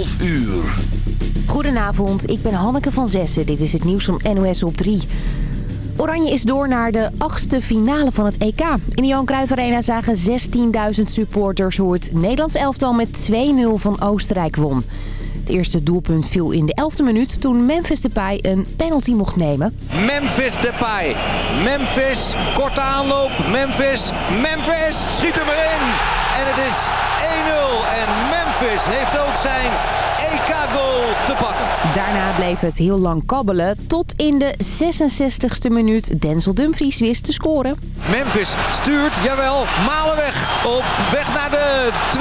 12 uur. Goedenavond, ik ben Hanneke van Zessen. Dit is het nieuws van NOS op 3. Oranje is door naar de achtste finale van het EK. In de Johan Cruijff Arena zagen 16.000 supporters hoe het Nederlands elftal met 2-0 van Oostenrijk won. Het eerste doelpunt viel in de 11e minuut toen Memphis Depay een penalty mocht nemen. Memphis Depay. Memphis, korte aanloop. Memphis, Memphis, schiet hem erin. En het is 1-0. En Memphis heeft ook zijn EK-goal te pakken. Daarna bleef het heel lang kabbelen tot in de 66e minuut Denzel Dumfries wist te scoren. Memphis stuurt, jawel, Malen weg. Op weg naar de 2-0.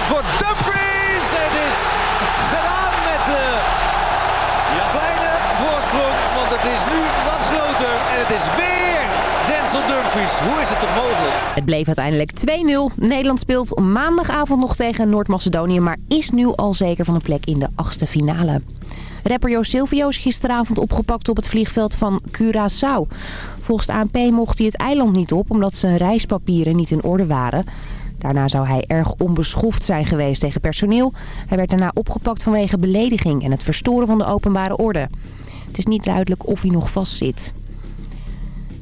Het wordt Dumfries. Het is gedaan met de kleine voorsprong. Want het is nu wat groter. En het is weer Hoe is het toch mogelijk? Het bleef uiteindelijk 2-0. Nederland speelt maandagavond nog tegen Noord-Macedonië... maar is nu al zeker van een plek in de achtste finale. Rapper Jo Silvio is gisteravond opgepakt op het vliegveld van Curaçao. Volgens de ANP mocht hij het eiland niet op... omdat zijn reispapieren niet in orde waren... Daarna zou hij erg onbeschoft zijn geweest tegen personeel. Hij werd daarna opgepakt vanwege belediging en het verstoren van de openbare orde. Het is niet duidelijk of hij nog vastzit.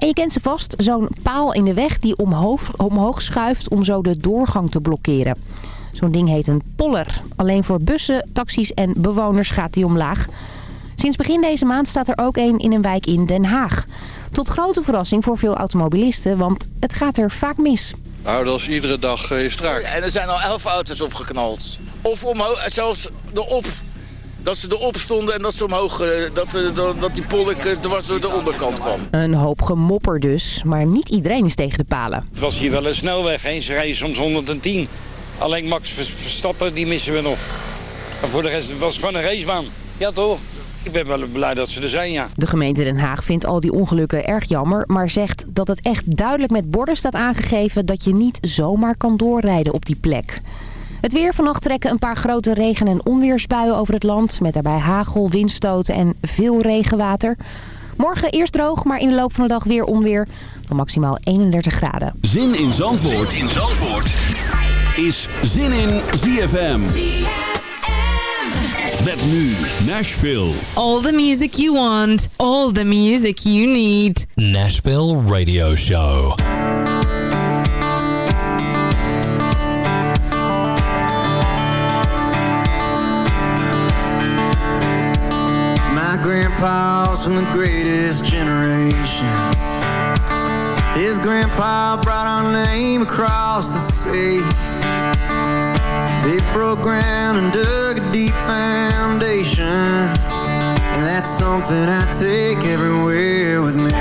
En je kent ze vast, zo'n paal in de weg die omhoog, omhoog schuift om zo de doorgang te blokkeren. Zo'n ding heet een poller. Alleen voor bussen, taxis en bewoners gaat die omlaag. Sinds begin deze maand staat er ook een in een wijk in Den Haag. Tot grote verrassing voor veel automobilisten, want het gaat er vaak mis. Nou, dat is iedere dag uh, strak. En er zijn al elf auto's opgeknald. Of omhoog, zelfs erop. Dat ze erop stonden en dat ze omhoog, uh, dat, uh, dat die polk uh, dwars door de onderkant kwam. Een hoop gemopper dus, maar niet iedereen is tegen de palen. Het was hier wel een snelweg, hè. ze rijden soms 110. Alleen Max Verstappen, die missen we nog. Maar voor de rest, het was gewoon een racebaan. Ja toch? Ik ben wel blij dat ze er zijn, ja. De gemeente Den Haag vindt al die ongelukken erg jammer... maar zegt dat het echt duidelijk met borden staat aangegeven... dat je niet zomaar kan doorrijden op die plek. Het weer vannacht trekken een paar grote regen- en onweersbuien over het land... met daarbij hagel, windstoten en veel regenwater. Morgen eerst droog, maar in de loop van de dag weer onweer... van maximaal 31 graden. Zin in Zandvoort, zin in Zandvoort. is Zin in ZFM. Met nu Nashville. All the music you want, all the music you need. Nashville Radio Show. Grandpa's from the greatest generation. His grandpa brought our name across the sea. They broke ground and dug a deep foundation And that's something I take everywhere with me mm.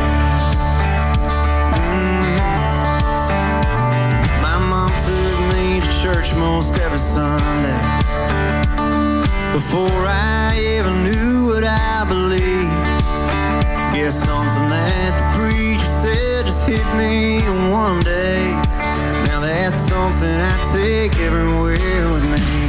My mom took me to church most every Sunday Before I ever knew what I believed. Guess something that the preacher said just hit me one day. Now that's something I take everywhere with me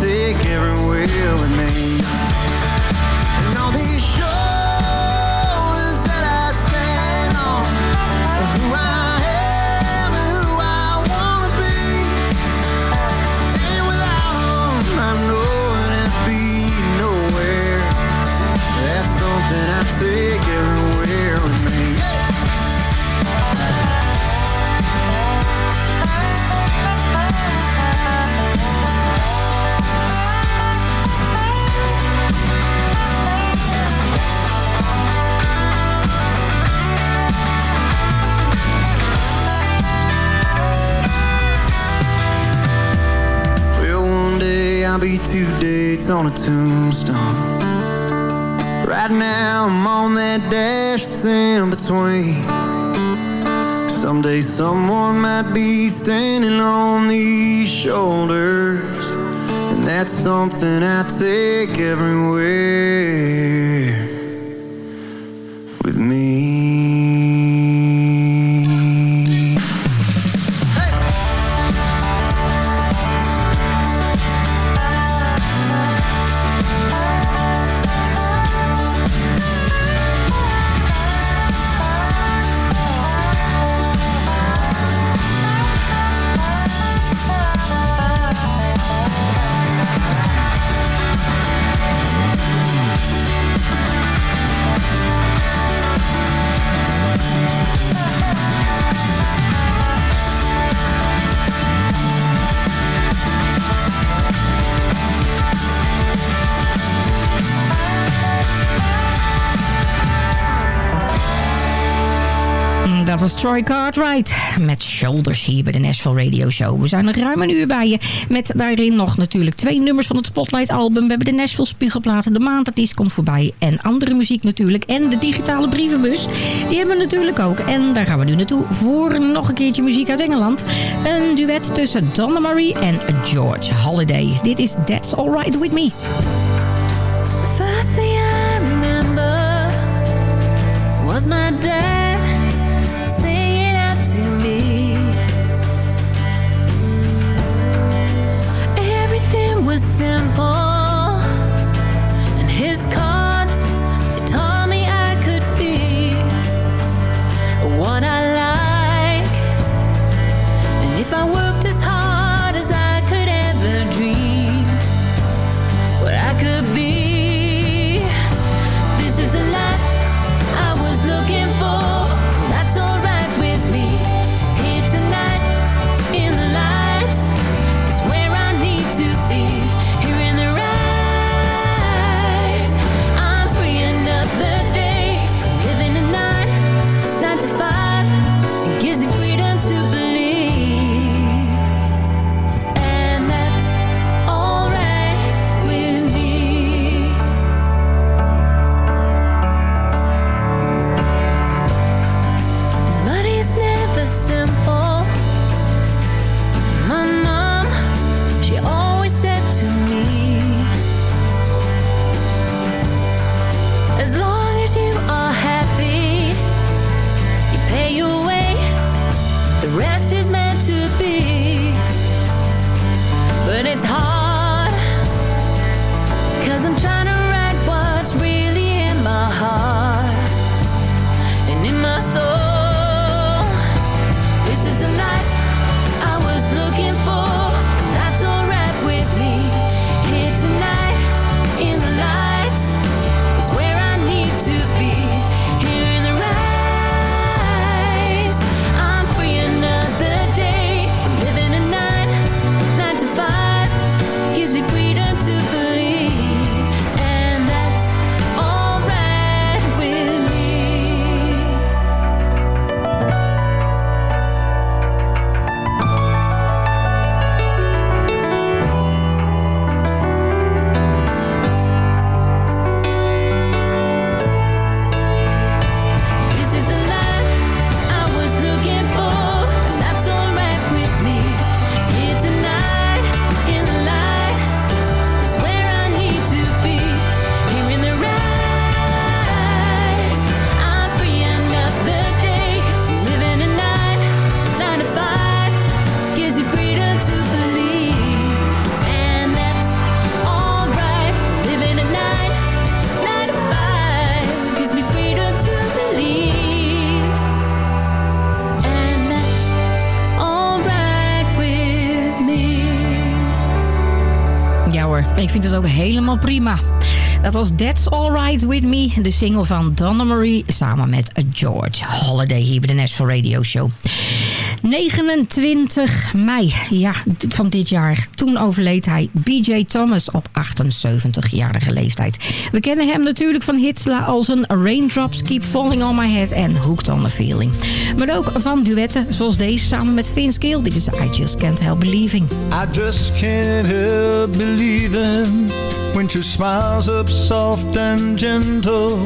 take everywhere with me Be two dates on a tombstone. Right now I'm on that dash that's in between. Someday someone might be standing on these shoulders And that's something I take everywhere Dat was Troy Cartwright met Shoulders hier bij de Nashville Radio Show. We zijn er ruim een uur bij je. Met daarin nog natuurlijk twee nummers van het Spotlight album. We hebben de Nashville Spiegelplaten, de maandartiest komt voorbij. En andere muziek natuurlijk. En de digitale brievenbus. Die hebben we natuurlijk ook. En daar gaan we nu naartoe voor nog een keertje muziek uit Engeland. Een duet tussen Donna Marie en George Holiday. Dit is That's Alright With Me. Was my dad Ja ik vind het ook helemaal prima. Dat was That's Alright With Me, de single van Donna Marie... samen met George Holiday hier bij de Nashville Radio Show. 29 mei ja, van dit jaar. Toen overleed hij B.J. Thomas op 78-jarige leeftijd. We kennen hem natuurlijk van hits als een Raindrops Keep Falling On My Head en Hooked On The Feeling. Maar ook van duetten zoals deze samen met Vince Gill. Dit is I Just Can't Help Believing. I just can't help believing when she smiles up soft and gentle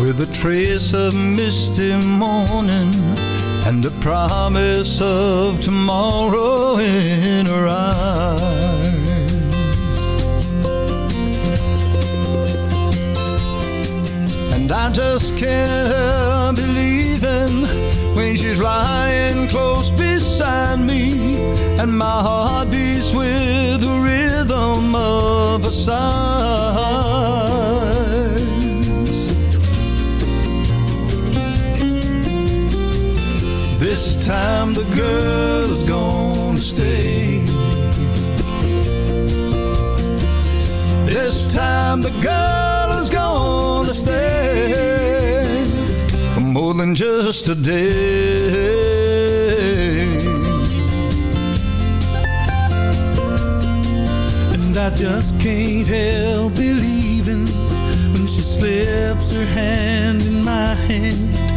with a trace of misty morning and the promise of tomorrow in her eyes. And I just can't help believing when she's lying close beside me and my heart beats with the rhythm of her sighs. Time the girl is gonna stay. This time the girl is gonna stay more than just a day. And I just can't help believing when she slips her hand in my hand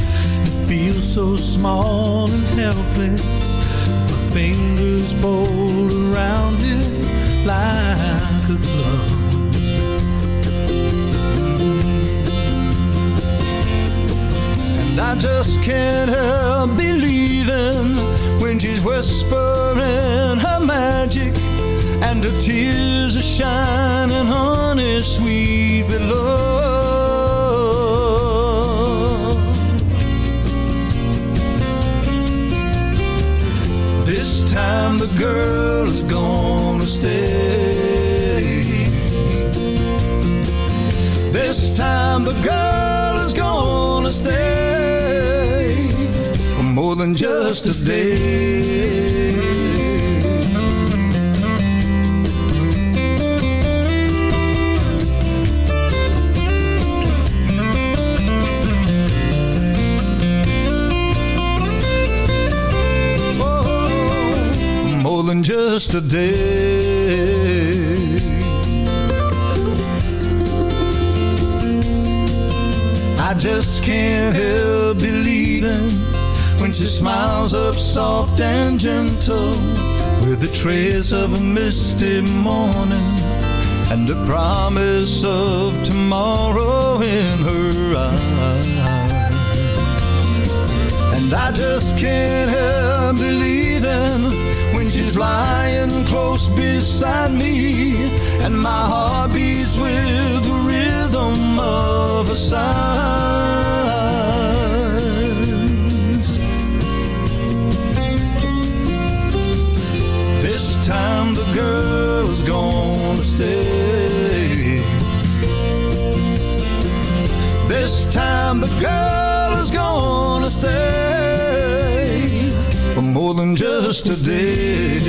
and feels so small and helpless. My fingers fold around it like a glove. And I just can't help believing when she's whispering her magic and her tears are shining honey sweet with love. Girl is gonna stay. This time the girl just. I just can't help believing when she smiles up soft and gentle with a trace of a misty morning and a promise of tomorrow in her eyes. And I just can't help believing she's lying close beside me and my heart beats with the rhythm of her sighs. This time the girl is gonna stay. This time the girl is gonna stay more than just a day.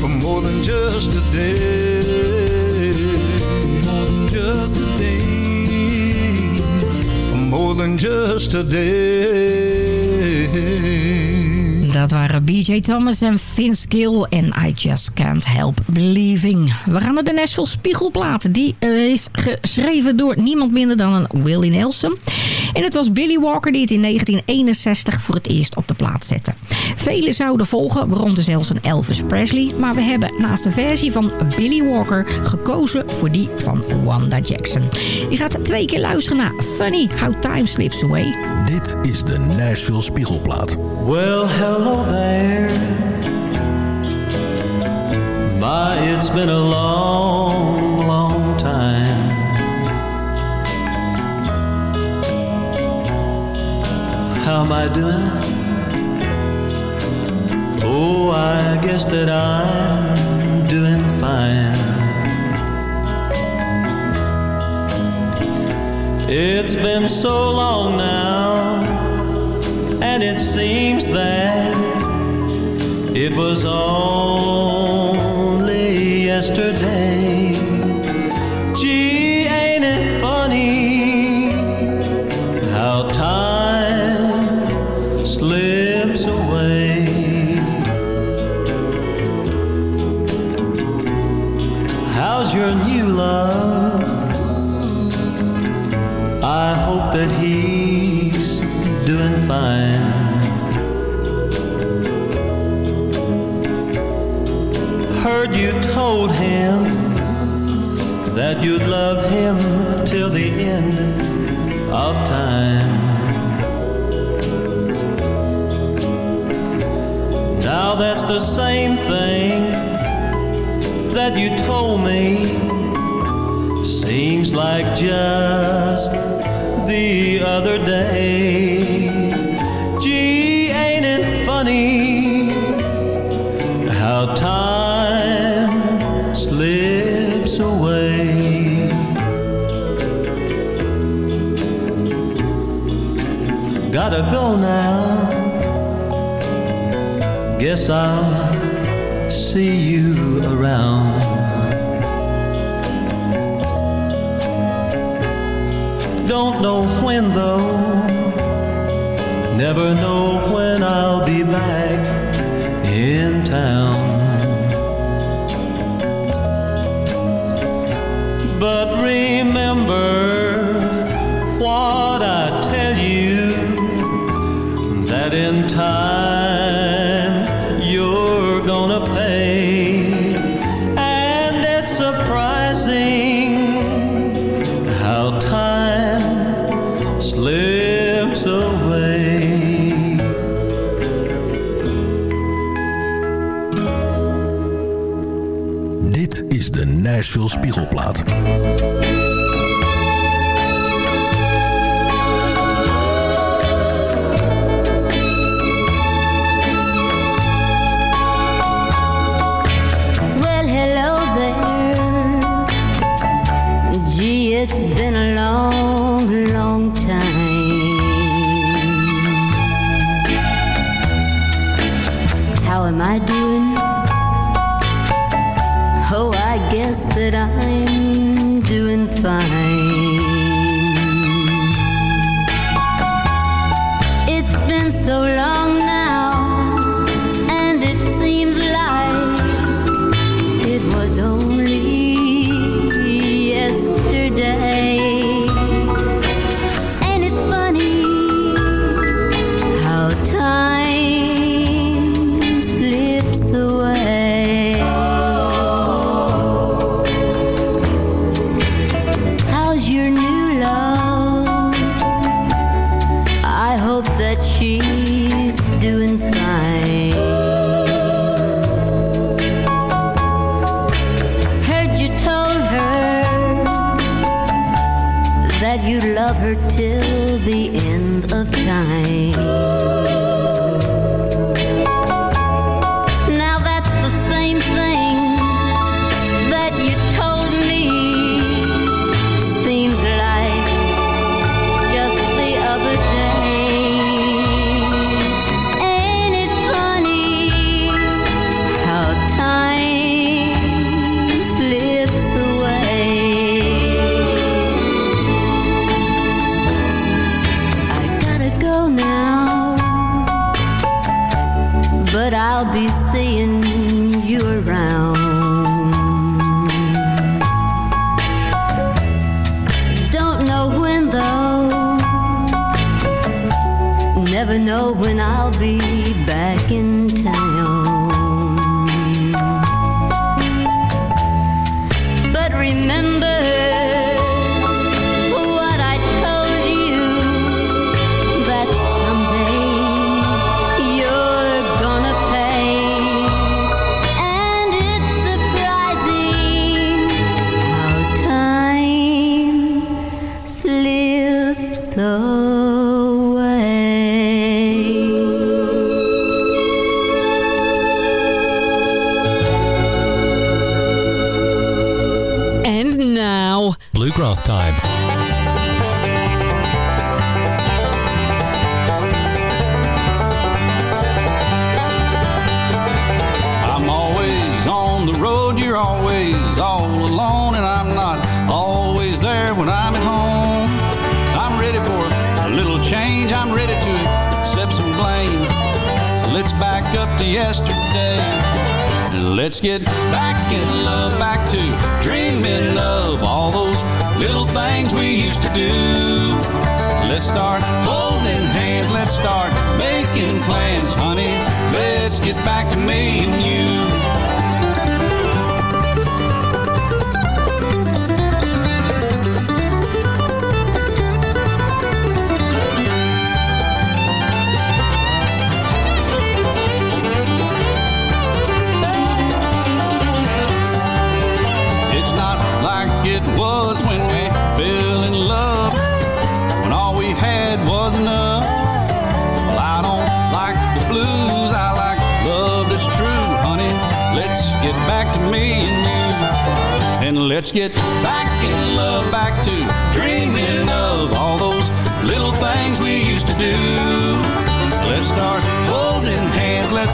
For more than just a day. More than just a day. For more than just a day. Dat waren BJ Thomas en Vince Gill en I Just Can't Help Believing. We gaan naar de Nashville Spiegelplaat. Die eh, is geschreven door niemand minder dan een Willie Nelson. En het was Billy Walker die het in 1961 voor het eerst op de plaat zette. Velen zouden volgen, waaronder zelfs een Elvis Presley. Maar we hebben naast de versie van Billy Walker gekozen voor die van Wanda Jackson. Je gaat twee keer luisteren naar Funny How Time Slips Away. Dit is de Nashville Spiegelplaat. Well, hello there. My, it's been a long, long How am I doing? Oh, I guess that I'm doing fine. It's been so long now, and it seems that it was only yesterday. you told him that you'd love him till the end of time. Now that's the same thing that you told me seems like just the other day. gotta go now. Guess I'll see you around. Don't know when though, never know when I'll be back in town. that in time am I doing? Oh, I guess that I'm doing fine. It's been so long.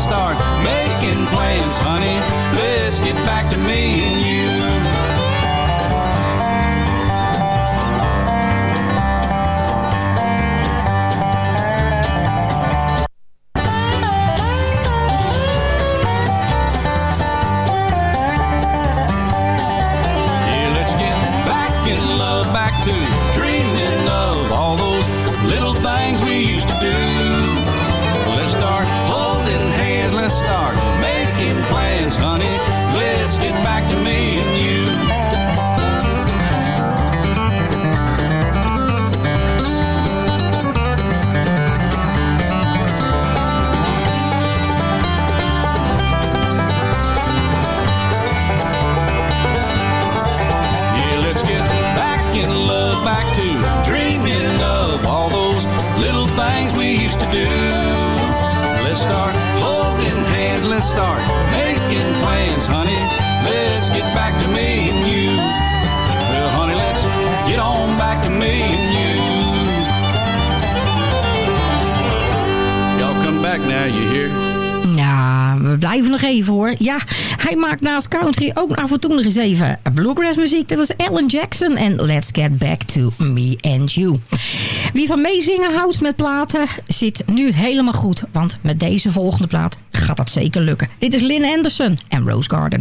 start making plans, honey. Let's get back to me and you. Hij maakt naast country ook af en toe nog eens even bluegrass muziek. Dat was Alan Jackson en Let's Get Back to Me and You. Wie van meezingen houdt met platen zit nu helemaal goed. Want met deze volgende plaat gaat dat zeker lukken. Dit is Lynn Anderson en Rose Garden.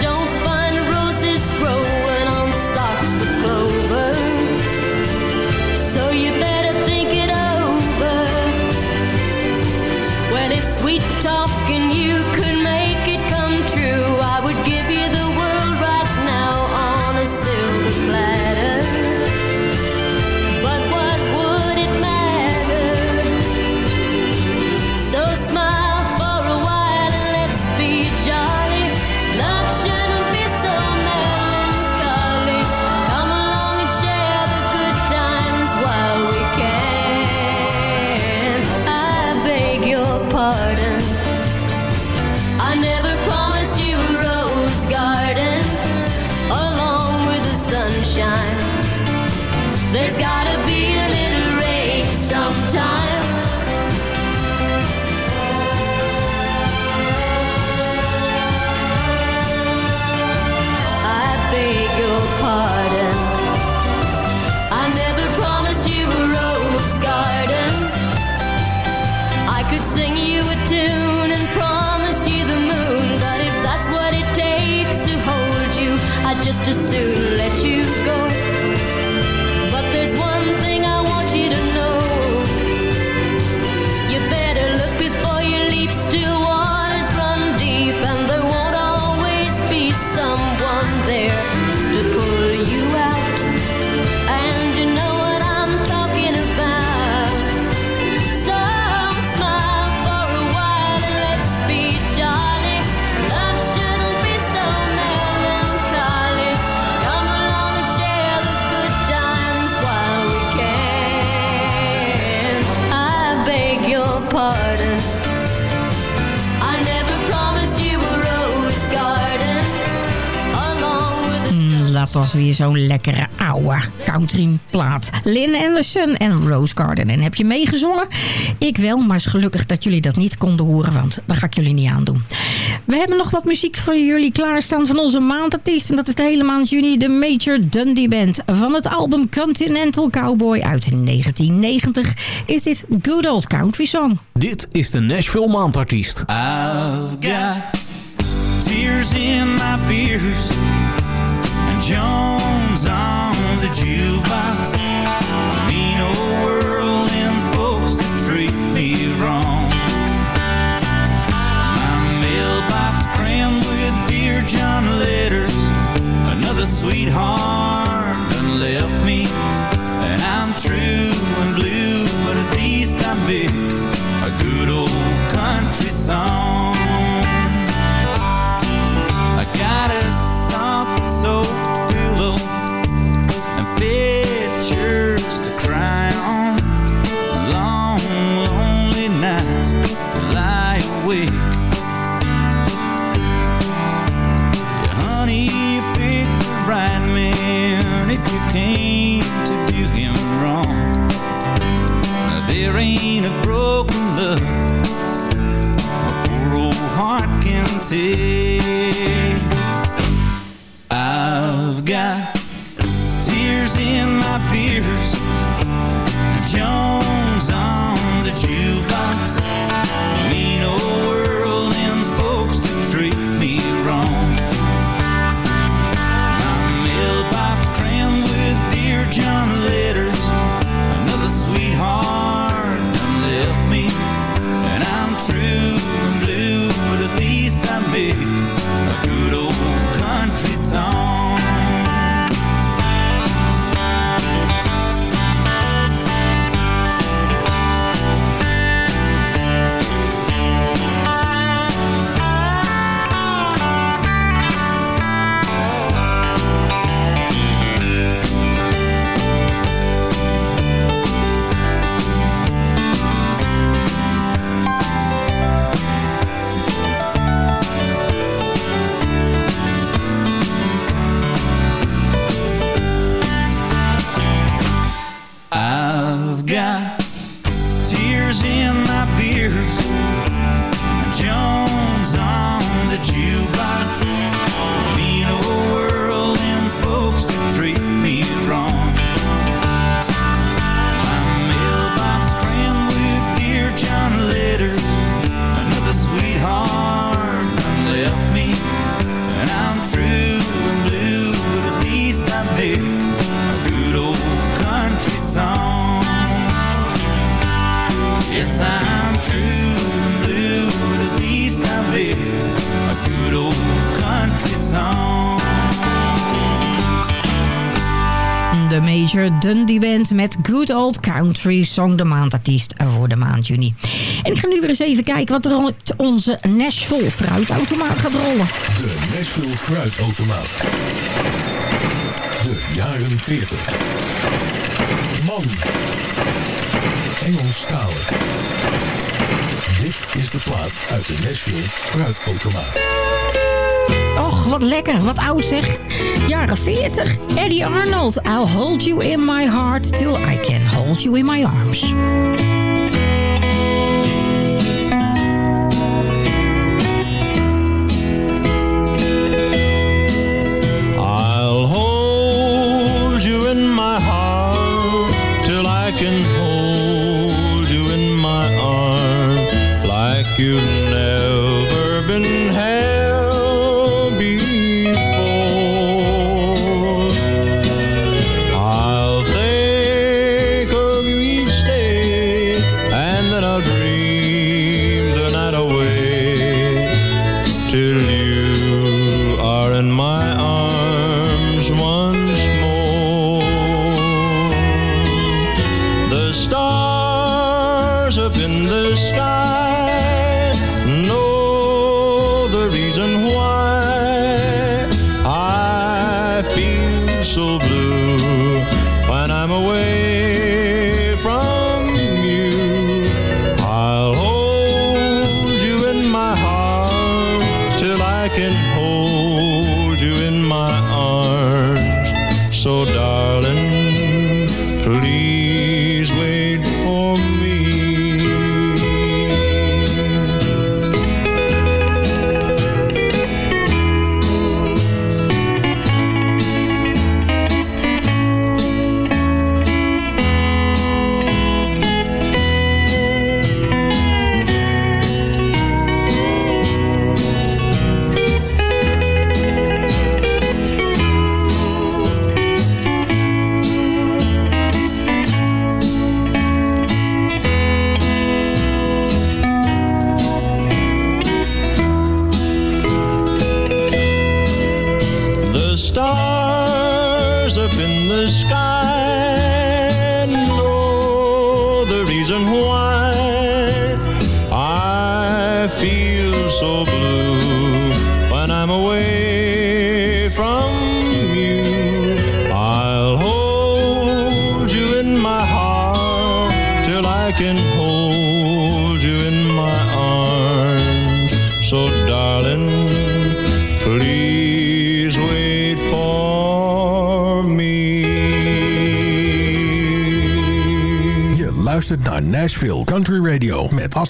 was weer zo'n lekkere oude countryplaat. Lynn Anderson en Rose Garden. En heb je meegezongen? Ik wel, maar is gelukkig dat jullie dat niet konden horen, want dat ga ik jullie niet aandoen. We hebben nog wat muziek voor jullie klaarstaan van onze maandartiest. En dat is de hele maand juni de Major Dundee Band. Van het album Continental Cowboy uit 1990 is dit Good Old Country Song. Dit is de Nashville Maandartiest. I've got tears in my beers Jones on você. De Major Dundee Band met Good Old Country Song, de maandartiest voor de maand juni. En ik ga nu weer eens even kijken wat er onze Nashville fruitautomaat gaat rollen. De Nashville Fruitautomaat. De jaren 40. Man. Engelstalig. Dit is de plaat uit de Nashville Fruitautomaat. Wat lekker, wat oud zeg. Jaren 40. Eddie Arnold, I'll hold you in my heart till I can hold you in my arms. I'll hold you in my heart till I can hold you in my arms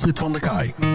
Astrid van der Kaai.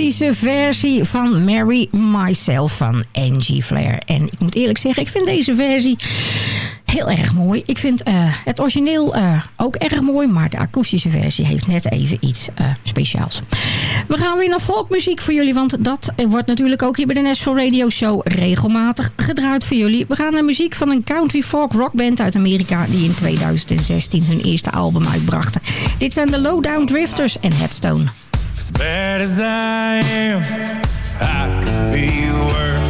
akoestische versie van Mary Myself van Angie Flair. En ik moet eerlijk zeggen, ik vind deze versie heel erg mooi. Ik vind eh, het origineel eh, ook erg mooi, maar de akoestische versie heeft net even iets eh, speciaals. We gaan weer naar folkmuziek voor jullie, want dat wordt natuurlijk ook hier bij de National Radio Show regelmatig gedraaid voor jullie. We gaan naar muziek van een country folk rockband uit Amerika die in 2016 hun eerste album uitbrachten. Dit zijn de Lowdown Drifters en Headstone. As bad as I am, I could be worse.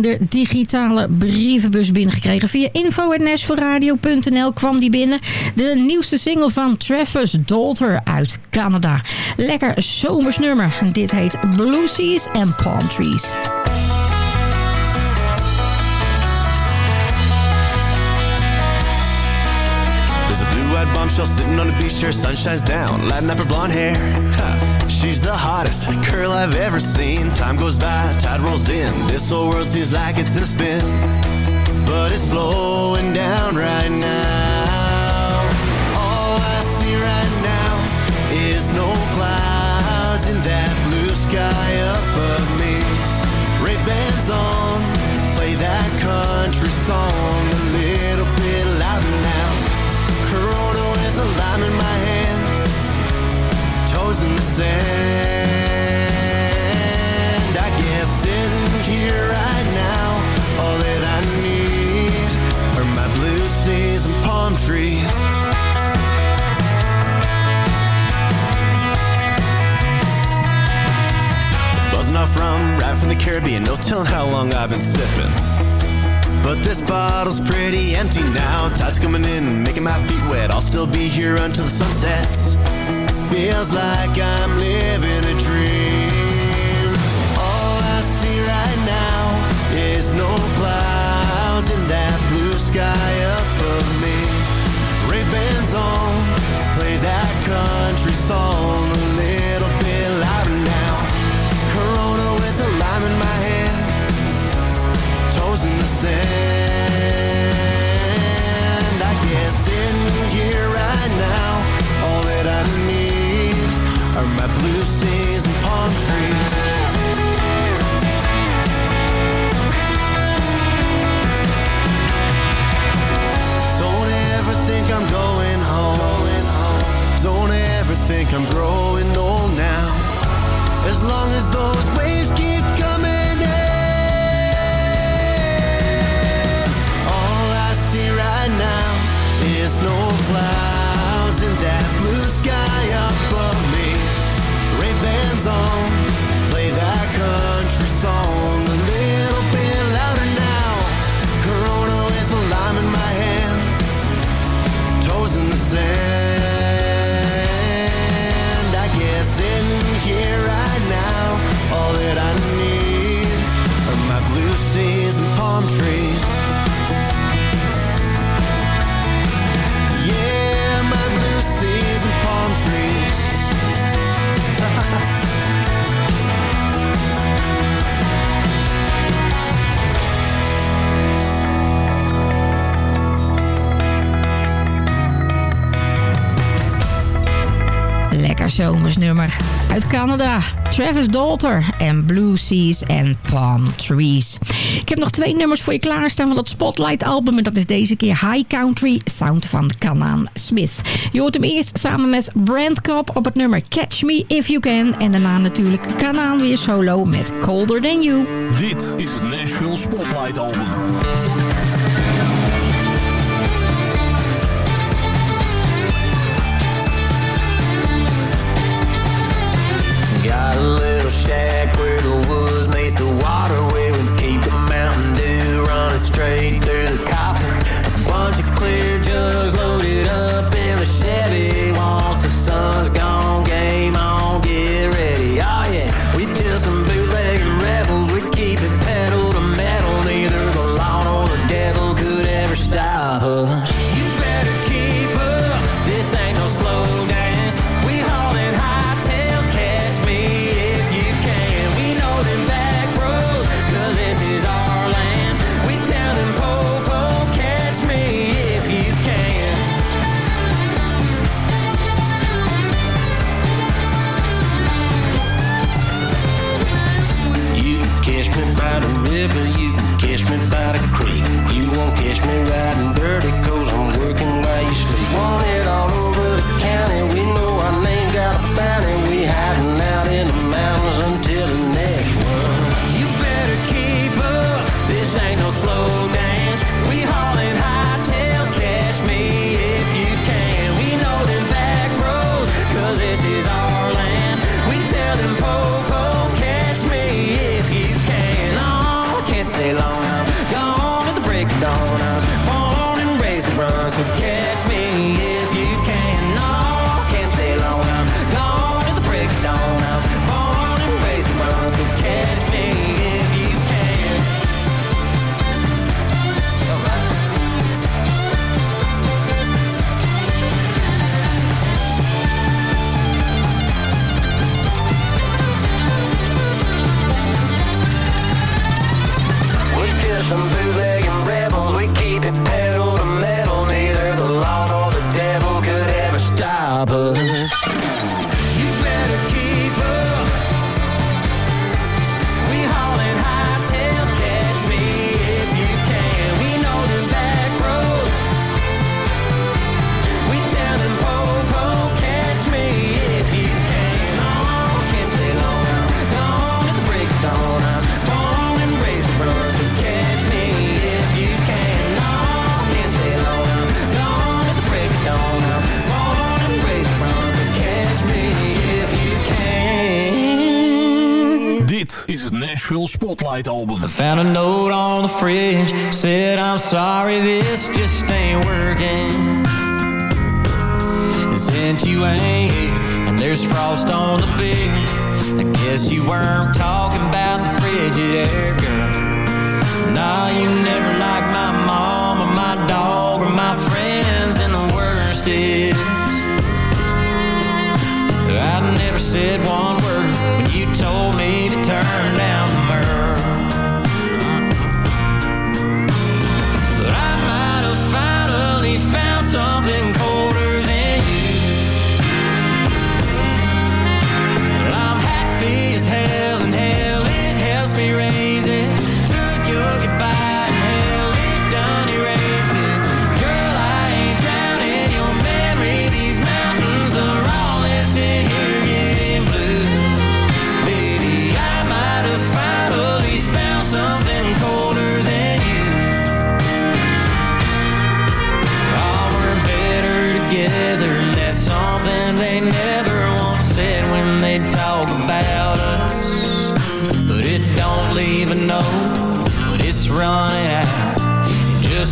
De digitale brievenbus binnengekregen. Via info.nashvilleradio.nl kwam die binnen. De nieuwste single van Travis Dalter uit Canada. Lekker zomers nummer. Dit heet Blue Seas and Palm Trees. Blue-eyed sitting on beach down, her blonde hair. Ha, She's the hottest girl I've ever seen. Time goes by, tide rolls in. This whole world seems like it's in a spin, but it's slowing down right now. All I see right now is no clouds in that blue sky above me. Ray Bans on, play that country song a little bit louder now. Corona with a lime in my hand, toes in the sand. I guess sitting here right now, all that I need are my blue seas and palm trees. Buzzing off rum right from the Caribbean, no telling how long I've been sipping. But this bottle's pretty empty now. Tide's coming in, making my feet wet. I'll still be here until the sun sets. Feels like I'm living a dream. All I see right now is no clouds in that blue sky above me. Ray-Bans on, play that country song a little bit louder now. Corona with a lime in my hand toes in the sand. I guess in here right now, all that I need blue seas and palm trees. Don't ever think I'm going home. Don't ever think I'm growing old now. As long as those waves keep coming in. All I see right now is no clouds in that blue sky above me. On, uit Canada. Travis Dalter en Blue Seas en Palm Trees. Ik heb nog twee nummers voor je klaarstaan van dat Spotlight album. En dat is deze keer High Country Sound van Canaan Smith. Je hoort hem eerst samen met Brand Cobb op het nummer Catch Me If You Can. En daarna natuurlijk Canaan weer solo met Colder Than You. Dit is het Nashville Spotlight Album. Little shack where the woods meets the waterway. We keep the Mountain Dew running straight through the copper. A bunch of clear jugs loaded up in the Chevy. Once the sun's gone, game on, get ready. Oh yeah, we just some bootlegging rebels. We keep it pedal to metal. Neither the law nor the devil could ever stop us. found a note on the fridge. Said I'm sorry this just ain't working. And since you ain't here And there's frost on the beer I guess you weren't talking about the frigid air girl. Nah, you never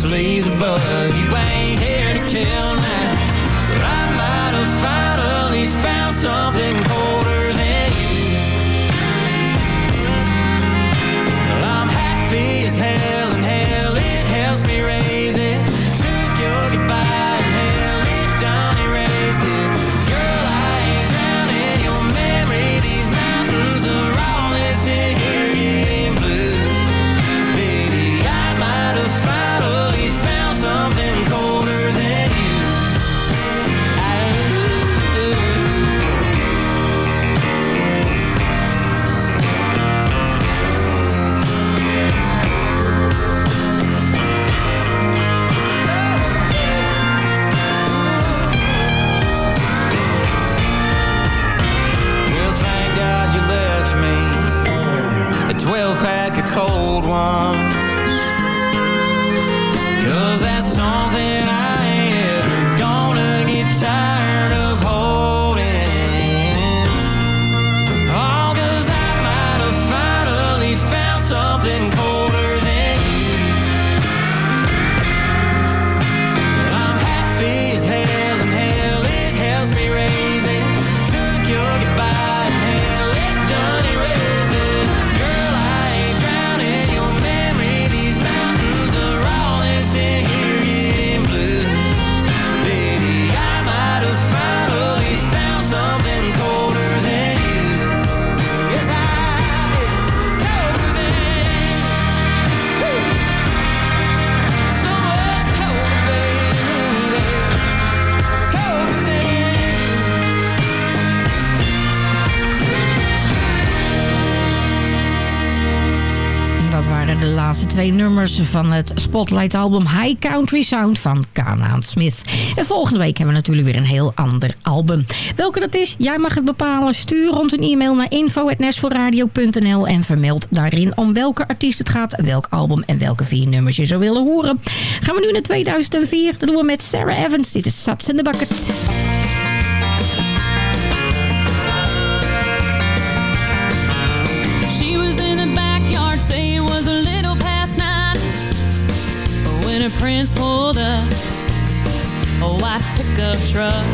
Sleeze a buzz. You ain't here to kill van het Spotlight-album High Country Sound van Kanaan Smith. En volgende week hebben we natuurlijk weer een heel ander album. Welke dat is, jij mag het bepalen. Stuur ons een e-mail naar info.nashvilleradio.nl en vermeld daarin om welke artiest het gaat, welk album en welke vier nummers je zou willen horen. Gaan we nu naar 2004. Dat doen we met Sarah Evans. Dit is Sats in the Bucket. Prince pulled up oh, a white pickup truck.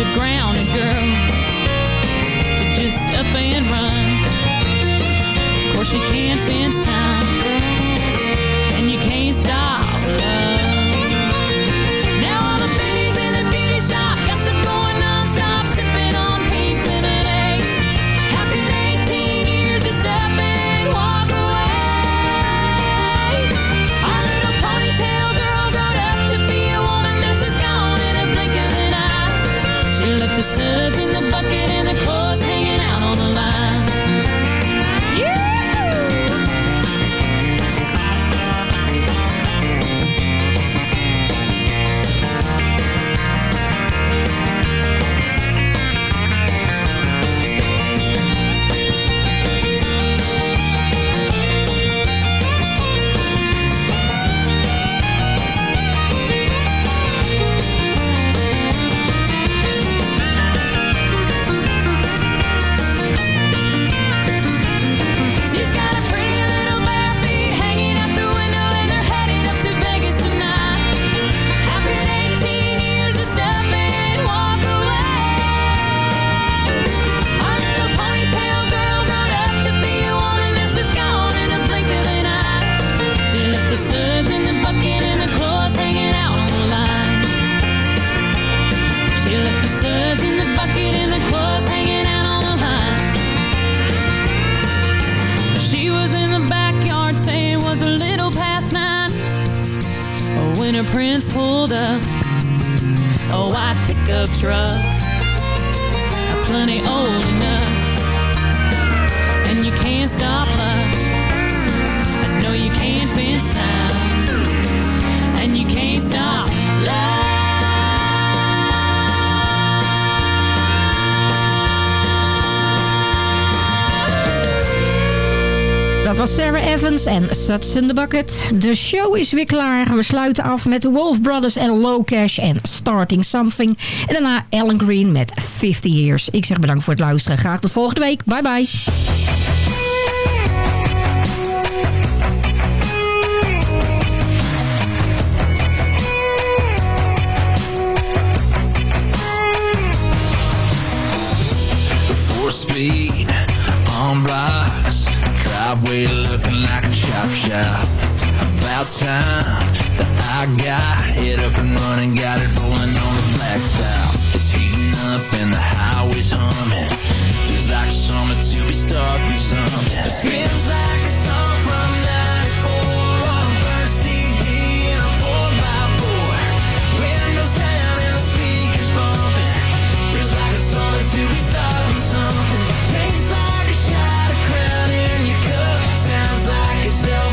A grounded girl to just up and run. Of course, you can't fence time, En Suts in the Bucket. De show is weer klaar. We sluiten af met de Wolf Brothers en Low Cash en Starting Something. En daarna Alan Green met 50 Years. Ik zeg bedankt voor het luisteren. Graag tot volgende week. Bye bye. Driveway looking like a chop shop. About time that I got it up and running, got it rolling on the blacktop. It's heating up and the highway's humming. Feels like summer to be stuck through something. It spins like a song from '94 on burnt CD in a 4x4. Windows down and the speakers bumping. Feels like a summer to be starting something.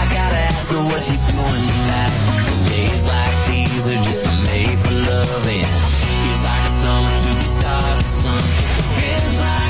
I gotta ask her what she's doing tonight. Cause days like these are just made for loving. Feels like a summer to be starting something. Feels like